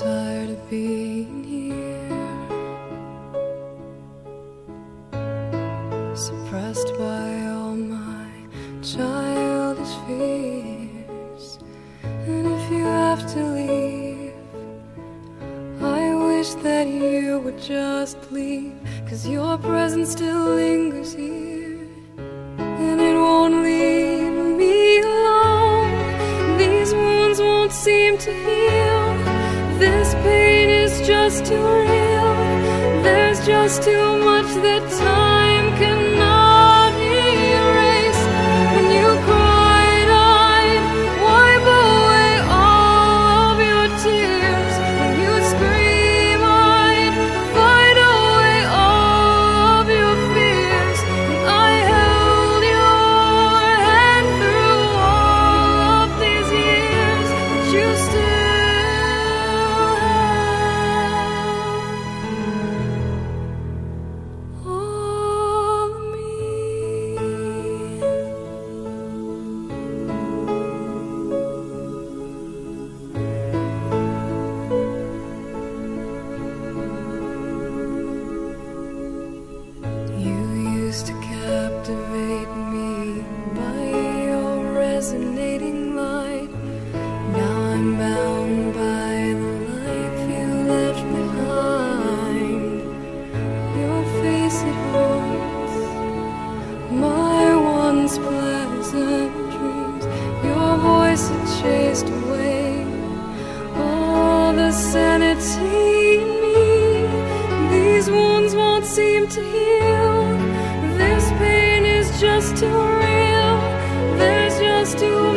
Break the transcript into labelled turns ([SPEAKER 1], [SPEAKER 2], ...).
[SPEAKER 1] tired of being here, suppressed by all my childish fears. And if you have to leave, I wish that you would just leave, cause your presence still lingers here, and it won't leave Too much that time voice had chased away all the sanity in me. These wounds won't seem to heal. This pain is just too real. There's just too